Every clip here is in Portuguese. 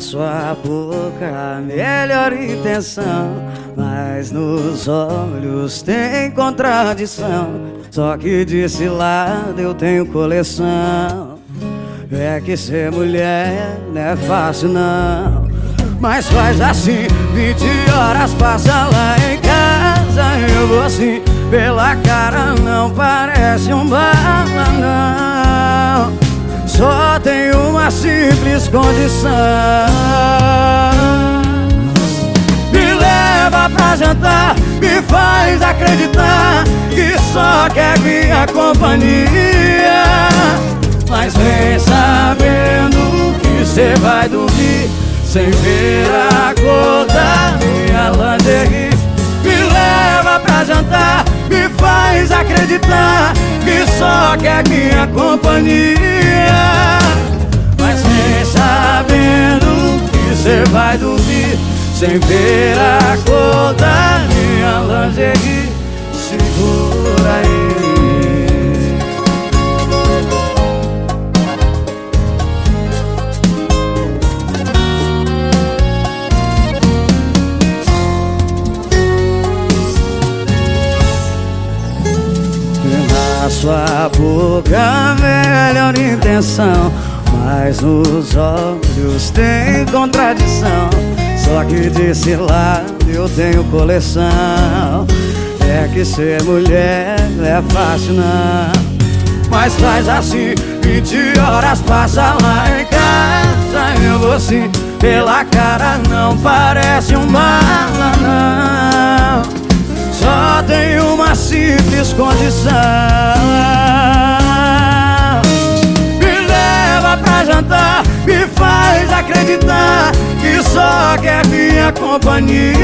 Sua boca a melhor intenção. Mas nos olhos tem contradição. Só que desse lado eu tenho coleção. É que ser mulher não é fácil não. Mas faz assim, 20 horas passa lá em casa Eu vou assim, pela cara não parece um bala não. Só tem uma simples condição. Me leva pra jantar Me faz acreditar Que só quer minha companhia. Mas vem sabendo que cê vai dormir Sem ver a cor da minha lingerie Me leva pra jantar Me faz acreditar Que só quer minha companhia dormir sem ver a cor da minha lingerie. Segura aí. Na sua boca, melhor intenção mas nos olhos tem contradição. Só que desse lado eu tenho coleção. É que ser mulher é fácil não. Mas faz assim, 20 horas passa lá em casa. Eu vou pela cara não parece um mala não. Só tem uma simples condição acreditar que só quer minha companhia.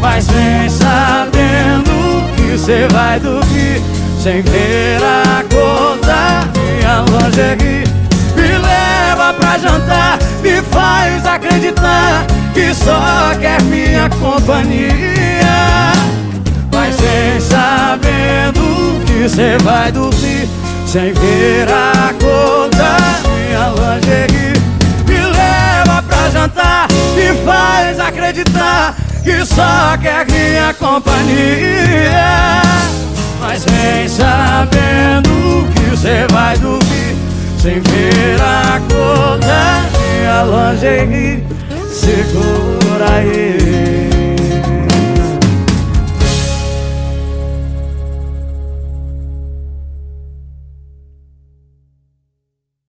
Mas vem sabendo que cê vai dormir Sem ver a cor da minha lingerie. Me leva pra jantar, me faz acreditar Que só quer minha companhia. Mas vem sabendo que cê vai dormir Sem ver a que só quer minha companhia. Mas vem sabendo que você vai dormir Sem ver a cor da minha lingerie. Segura aí